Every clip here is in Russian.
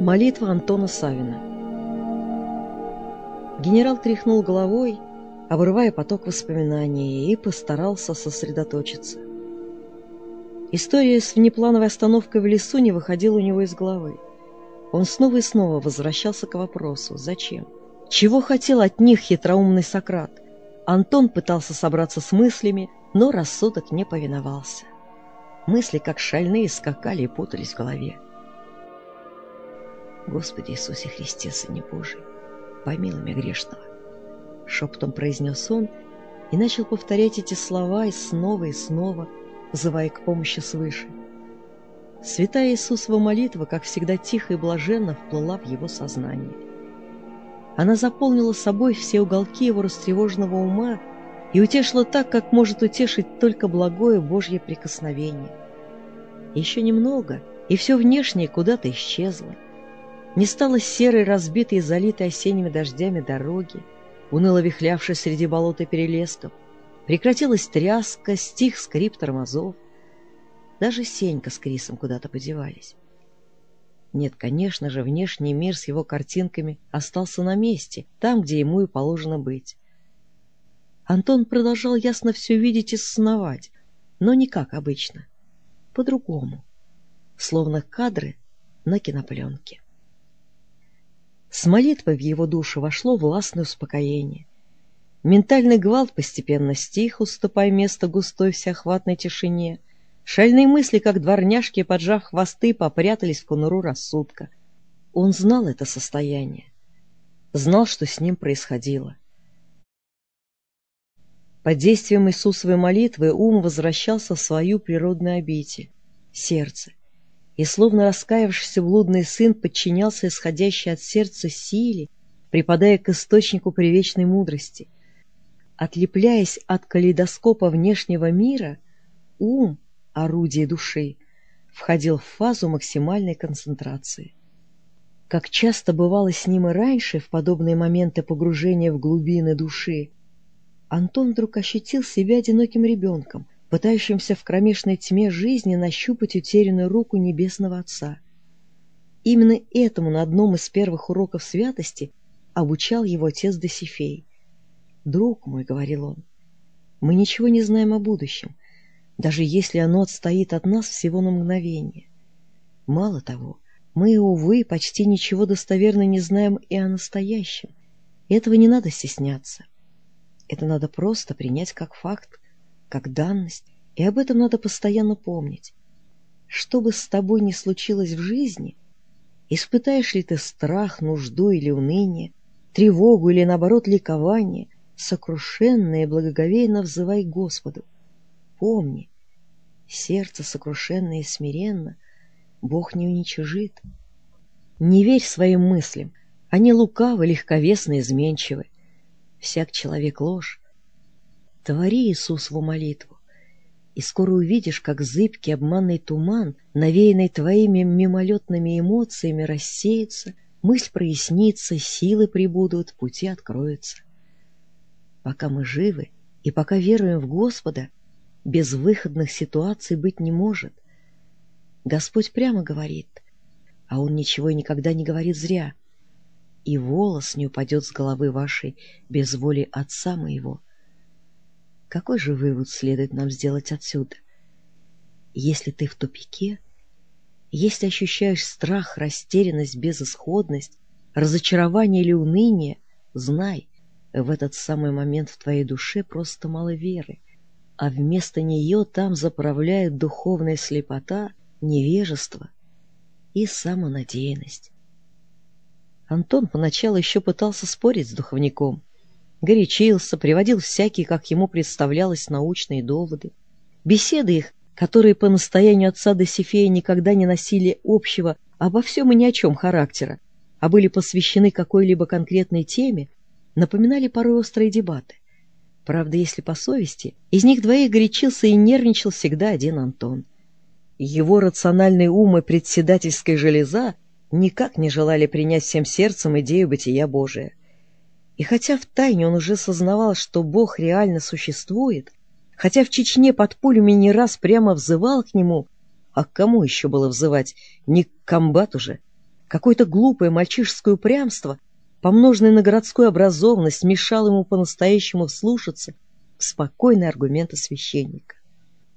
Молитва Антона Савина Генерал тряхнул головой, обрывая поток воспоминаний, и постарался сосредоточиться. История с внеплановой остановкой в лесу не выходила у него из головы. Он снова и снова возвращался к вопросу «Зачем?». Чего хотел от них хитроумный Сократ? Антон пытался собраться с мыслями, но рассудок не повиновался. Мысли, как шальные, скакали и путались в голове. «Господи Иисусе Христе, Сыне Божий, помилуй меня грешного!» Шепотом произнес он и начал повторять эти слова и снова и снова, взывая к помощи свыше. Святая Иисусова молитва, как всегда тихо и блаженно, вплыла в его сознание. Она заполнила собой все уголки его растревоженного ума и утешила так, как может утешить только благое Божье прикосновение. Еще немного, и все внешнее куда-то исчезло. Не стало серой, разбитой и залитой осенними дождями дороги, уныло вихлявшей среди болот и перелесков. Прекратилась тряска, стих скрип тормозов. Даже Сенька с Крисом куда-то подевались. Нет, конечно же, внешний мир с его картинками остался на месте, там, где ему и положено быть. Антон продолжал ясно все видеть и сознавать, но не как обычно, по-другому, словно кадры на кинопленке. С молитвой в его душу вошло властное успокоение. Ментальный гвалт постепенно стих, уступая место густой всеохватной тишине. Шальные мысли, как дворняжки, поджав хвосты, попрятались в конуру рассудка. Он знал это состояние. Знал, что с ним происходило. Под действием Иисусовой молитвы ум возвращался в свою природную обитель — сердце и, словно раскаявшийся блудный сын, подчинялся исходящей от сердца силе, припадая к источнику привечной мудрости. Отлепляясь от калейдоскопа внешнего мира, ум, орудие души, входил в фазу максимальной концентрации. Как часто бывало с ним и раньше, в подобные моменты погружения в глубины души, Антон вдруг ощутил себя одиноким ребенком, пытающимся в кромешной тьме жизни нащупать утерянную руку Небесного Отца. Именно этому на одном из первых уроков святости обучал его отец Досифей. «Друг мой», — говорил он, — «мы ничего не знаем о будущем, даже если оно отстоит от нас всего на мгновение. Мало того, мы, увы, почти ничего достоверно не знаем и о настоящем. Этого не надо стесняться. Это надо просто принять как факт, как данность, и об этом надо постоянно помнить. Что бы с тобой ни случилось в жизни, испытаешь ли ты страх, нужду или уныние, тревогу или, наоборот, ликование, сокрушенно и благоговейно взывай Господу. Помни, сердце сокрушенно и смиренно Бог не уничижит. Не верь своим мыслям, они лукавы, легковесны, изменчивы. Всяк человек ложь, Твори Иисусову молитву, и скоро увидишь, как зыбкий обманный туман, навеянный твоими мимолетными эмоциями, рассеется, мысль прояснится, силы прибудут, пути откроются. Пока мы живы и пока веруем в Господа, безвыходных ситуаций быть не может. Господь прямо говорит, а Он ничего и никогда не говорит зря. И волос не упадет с головы вашей без воли Отца моего — какой же вывод следует нам сделать отсюда? Если ты в тупике, если ощущаешь страх, растерянность, безысходность, разочарование или уныние, знай, в этот самый момент в твоей душе просто мало веры, а вместо нее там заправляет духовная слепота, невежество и самонадеянность. Антон поначалу еще пытался спорить с духовником, горячился, приводил всякие, как ему представлялось, научные доводы. Беседы их, которые по настоянию отца Досифея никогда не носили общего обо всем и ни о чем характера, а были посвящены какой-либо конкретной теме, напоминали порой острые дебаты. Правда, если по совести, из них двоих горячился и нервничал всегда один Антон. Его рациональный ум и председательская железа никак не желали принять всем сердцем идею бытия Божия. И хотя в тайне он уже сознавал, что Бог реально существует, хотя в Чечне под пулями не раз прямо взывал к нему, а к кому еще было взывать, не к комбату же, Какое-то глупое мальчишеское упрямство, помноженное на городскую образованность, мешало ему по-настоящему вслушаться в спокойные аргументы священника.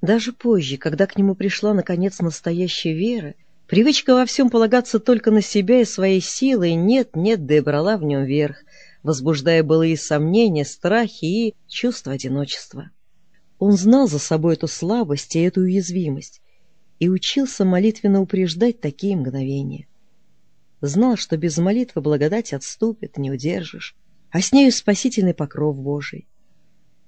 Даже позже, когда к нему пришла, наконец, настоящая вера, привычка во всем полагаться только на себя и свои силы, нет-нет, да и брала в нем верх, возбуждая былые сомнения, страхи и чувство одиночества. Он знал за собой эту слабость и эту уязвимость и учился молитвенно упреждать такие мгновения. Знал, что без молитвы благодать отступит, не удержишь, а с нею спасительный покров Божий.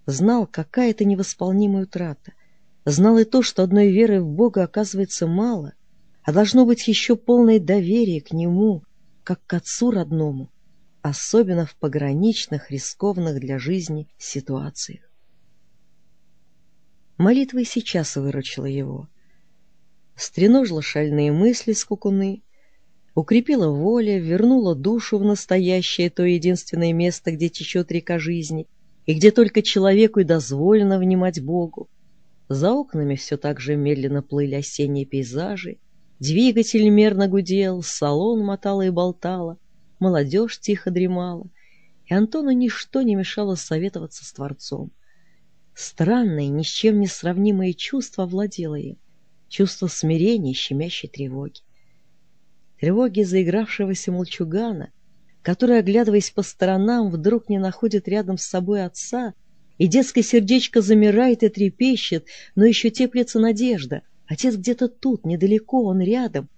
Знал, какая это невосполнимая утрата — Знал и то, что одной веры в Бога оказывается мало, а должно быть еще полное доверие к Нему, как к Отцу родному, особенно в пограничных, рискованных для жизни ситуациях. Молитва и сейчас выручила его. Стреножила шальные мысли скукуны, укрепила воля, вернула душу в настоящее то единственное место, где течет река жизни, и где только человеку и дозволено внимать Богу, за окнами все так же медленно плыли осенние пейзажи, двигатель мерно гудел, салон мотало и болтало, молодежь тихо дремала, и Антону ничто не мешало советоваться с Творцом. Странное, ни с чем не сравнимое чувство овладело им, чувство смирения и щемящей тревоги. Тревоги заигравшегося мальчугана, который, оглядываясь по сторонам, вдруг не находит рядом с собой отца — и детское сердечко замирает и трепещет, но еще теплится надежда. Отец где-то тут, недалеко, он рядом.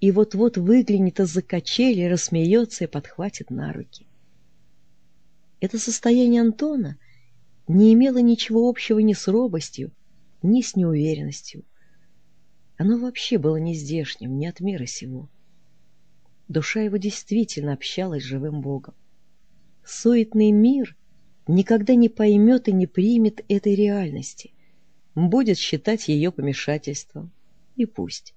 И вот-вот выглянет из-за качели, рассмеется и подхватит на руки. Это состояние Антона не имело ничего общего ни с робостью, ни с неуверенностью. Оно вообще было не здешним, не от мира сего. Душа его действительно общалась с живым Богом. Суетный мир никогда не поймет и не примет этой реальности, будет считать ее помешательством. И пусть.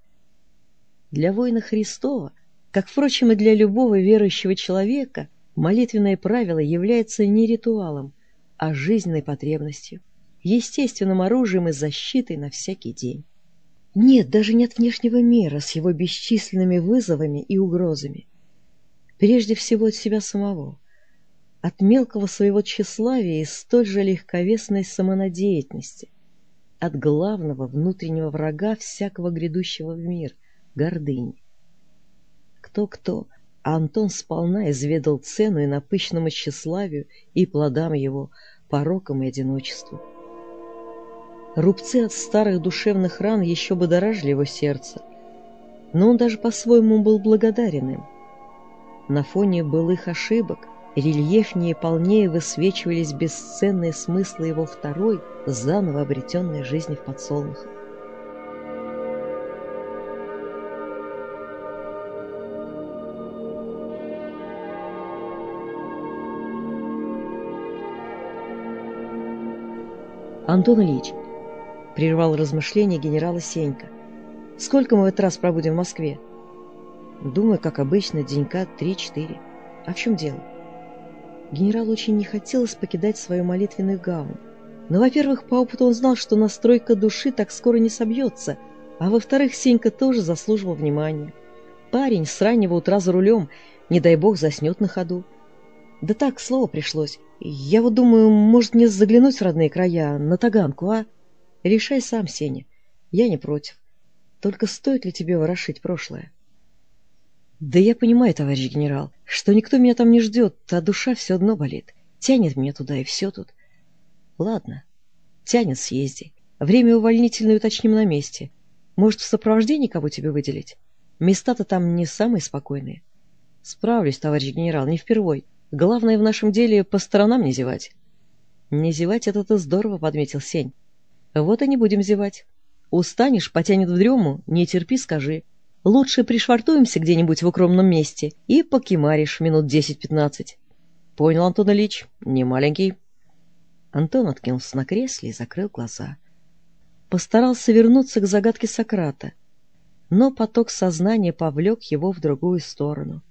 Для воина Христова, как, впрочем, и для любого верующего человека, молитвенное правило является не ритуалом, а жизненной потребностью, естественным оружием и защитой на всякий день. Нет, даже нет внешнего мира с его бесчисленными вызовами и угрозами. Прежде всего от себя самого — от мелкого своего тщеславия и столь же легковесной самонадеятельности, от главного внутреннего врага всякого грядущего в мир — гордыни. Кто-кто, а Антон сполна изведал цену и напыщенному тщеславию, и плодам его, порокам и одиночеству. Рубцы от старых душевных ран еще бы дорожили его сердце, но он даже по-своему был благодарен им. На фоне былых ошибок рельефнее и полнее высвечивались бесценные смыслы его второй, заново обретенной жизни в подсолнухах. Антон Ильич, прервал размышления генерала Сенька. Сколько мы в этот раз пробудем в Москве? Думаю, как обычно, денька три-четыре. А в чем дело? Генералу очень не хотелось покидать свою молитвенную гавань. Но, во-первых, по опыту он знал, что настройка души так скоро не собьется, а во-вторых, Сенька тоже заслуживал внимания. Парень с раннего утра за рулем, не дай бог, заснет на ходу. Да так, слово пришлось. Я вот думаю, может мне заглянуть в родные края, на Таганку, а? Решай сам, Сеня. Я не против. Только стоит ли тебе ворошить прошлое? Да я понимаю, товарищ генерал, что никто меня там не ждет, а душа все одно болит. Тянет меня туда, и все тут. Ладно, тянет, съезди. Время увольнительное уточним на месте. Может, в сопровождении кого тебе выделить? Места-то там не самые спокойные. Справлюсь, товарищ генерал, не впервой. Главное в нашем деле по сторонам не зевать. Не зевать это-то здорово, подметил Сень. Вот и не будем зевать. Устанешь, потянет в дрему, не терпи, скажи. Лучше пришвартуемся где-нибудь в укромном месте и покемаришь минут десять-пятнадцать. Понял, Антон Ильич, не маленький. Антон откинулся на кресле и закрыл глаза. Постарался вернуться к загадке Сократа, но поток сознания повлек его в другую сторону.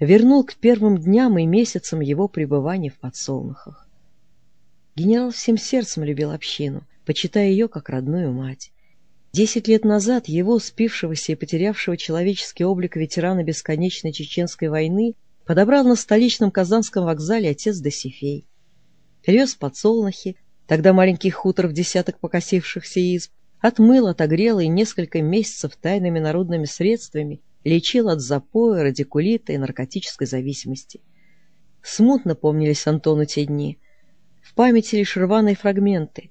Вернул к первым дням и месяцам его пребывания в подсолнухах. Генерал всем сердцем любил общину, почитая ее как родную мать Десять лет назад его, спившегося и потерявшего человеческий облик ветерана бесконечной чеченской войны, подобрал на столичном Казанском вокзале отец Досифей. Вез подсолнухи, тогда маленький хутор в десяток покосившихся изб, отмыл, отогрел и несколько месяцев тайными народными средствами лечил от запоя, радикулита и наркотической зависимости. Смутно помнились Антону те дни. В памяти лишь рваные фрагменты.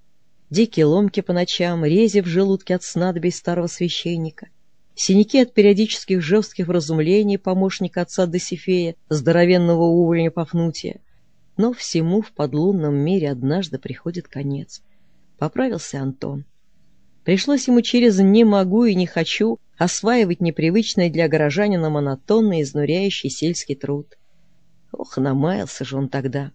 Дикие ломки по ночам, рези в желудке от снадобий старого священника, синяки от периодических жестких вразумлений помощника отца Досифея, здоровенного увольня Пафнутия. Но всему в подлунном мире однажды приходит конец. Поправился Антон. Пришлось ему через «не могу» и «не хочу» осваивать непривычный для горожанина монотонный, изнуряющий сельский труд. Ох, намаялся же он тогда.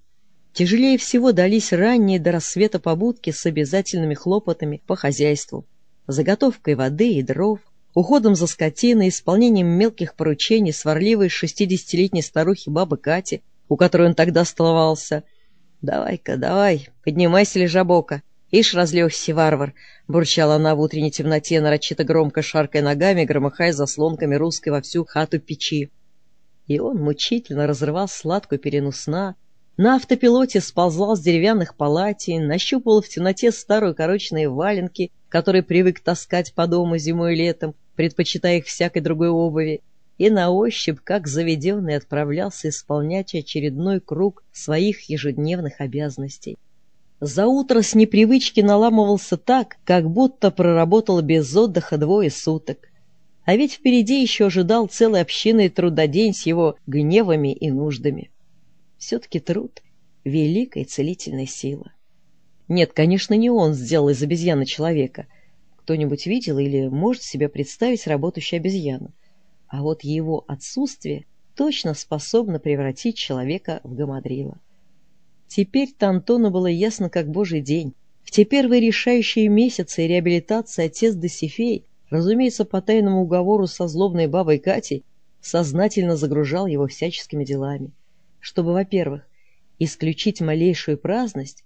Тяжелее всего дались ранние до рассвета побудки с обязательными хлопотами по хозяйству, заготовкой воды и дров, уходом за скотиной, исполнением мелких поручений сварливой шестидесятилетней старухи бабы Кати, у которой он тогда столовался. «Давай-ка, давай, поднимайся, лежабока, ишь разлегся, варвар!» — бурчала она в утренней темноте, нарочито громко шаркая ногами, громыхая заслонками русской во всю хату печи. И он мучительно разрывал сладкую перену сна, на автопилоте сползал с деревянных палатей, нащупывал в темноте старую корочные валенки, которые привык таскать по дому зимой и летом, предпочитая их всякой другой обуви, и на ощупь, как заведенный, отправлялся исполнять очередной круг своих ежедневных обязанностей. За утро с непривычки наламывался так, как будто проработал без отдыха двое суток. А ведь впереди еще ожидал целый общинный трудодень с его гневами и нуждами. Все-таки труд — великая целительная сила. Нет, конечно, не он сделал из обезьяны человека. Кто-нибудь видел или может себе представить работающую обезьяну. А вот его отсутствие точно способно превратить человека в гамадрила. Теперь-то Антону было ясно, как божий день. В те первые решающие месяцы реабилитации отец Досифей, разумеется, по тайному уговору со злобной бабой Катей, сознательно загружал его всяческими делами чтобы, во-первых, исключить малейшую праздность,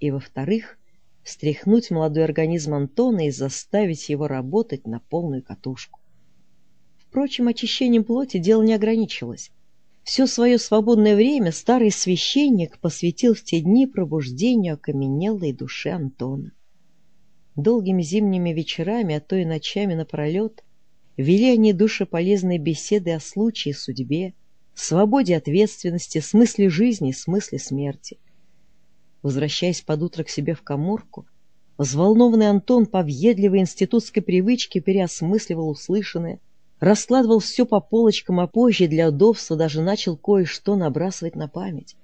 и, во-вторых, встряхнуть молодой организм Антона и заставить его работать на полную катушку. Впрочем, очищением плоти дело не ограничилось. Все свое свободное время старый священник посвятил в те дни пробуждению окаменелой души Антона. Долгими зимними вечерами, а то и ночами напролет, вели они душеполезные беседы о случае, судьбе, свободе ответственности, смысле жизни смысле смерти. Возвращаясь под утро к себе в коморку, взволнованный Антон по въедливой институтской привычке переосмысливал услышанное, раскладывал все по полочкам, а позже для удобства даже начал кое-что набрасывать на память.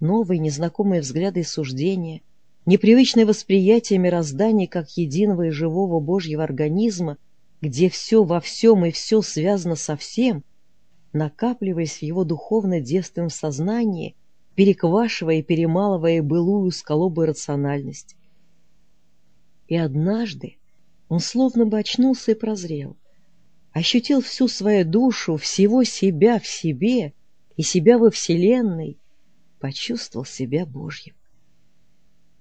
Новые незнакомые взгляды и суждения, непривычное восприятие мироздания как единого и живого Божьего организма, где все во всем и все связано со всем — накапливаясь в его духовно-девственном сознании, переквашивая и перемалывая былую сколобую рациональность. И однажды он словно бы очнулся и прозрел, ощутил всю свою душу, всего себя в себе и себя во Вселенной, почувствовал себя Божьим.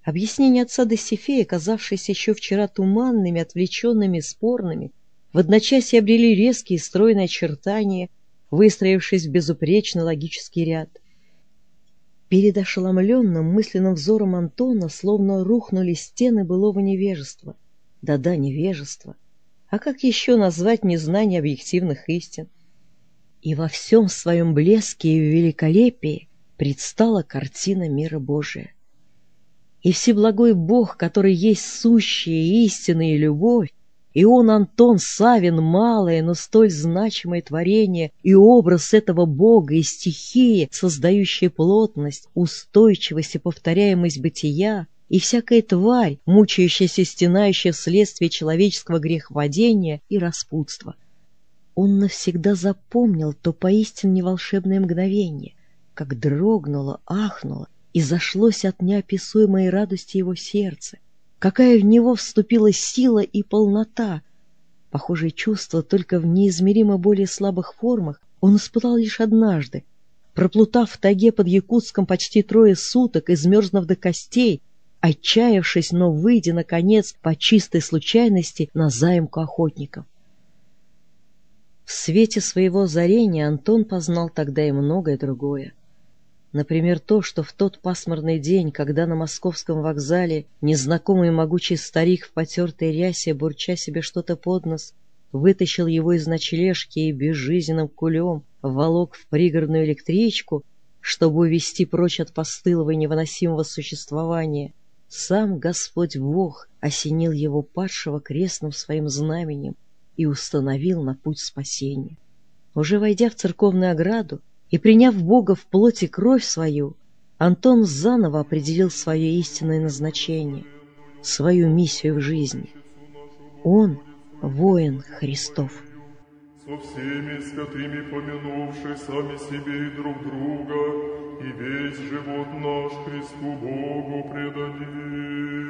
Объяснения отца Досифея, казавшиеся еще вчера туманными, отвлеченными, спорными, в одночасье обрели резкие стройные очертания — выстроившись в безупречный логический ряд. Перед ошеломленным мысленным взором Антона словно рухнули стены былого невежества. Да-да, невежества. А как еще назвать незнание объективных истин? И во всем своем блеске и великолепии предстала картина мира Божия. И Всеблагой Бог, который есть сущая истина и любовь, и он, Антон Савин, малое, но столь значимое творение и образ этого Бога и стихии, создающая плотность, устойчивость и повторяемость бытия, и всякая тварь, мучающаяся, стенающая вследствие человеческого греховодения и распутства. Он навсегда запомнил то поистине волшебное мгновение, как дрогнуло, ахнуло и зашлось от неописуемой радости его сердце, какая в него вступила сила и полнота. Похожие чувства только в неизмеримо более слабых формах он испытал лишь однажды, проплутав в тайге под Якутском почти трое суток, измерзнув до костей, отчаявшись, но выйдя, наконец, по чистой случайности на заимку охотников. В свете своего озарения Антон познал тогда и многое другое. Например, то, что в тот пасмурный день, когда на московском вокзале незнакомый могучий старик в потертой рясе, бурча себе что-то под нос, вытащил его из ночлежки и безжизненным кулем волок в пригородную электричку, чтобы увести прочь от постылого и невыносимого существования, сам Господь Бог осенил его падшего крестным своим знаменем и установил на путь спасения. Уже войдя в церковную ограду и приняв Бога в плоти кровь свою, Антон заново определил свое истинное назначение, свою миссию в жизни. Он — воин Христов со всеми святыми помянувши сами себе и друг друга, и весь живот наш Христу Богу предадим.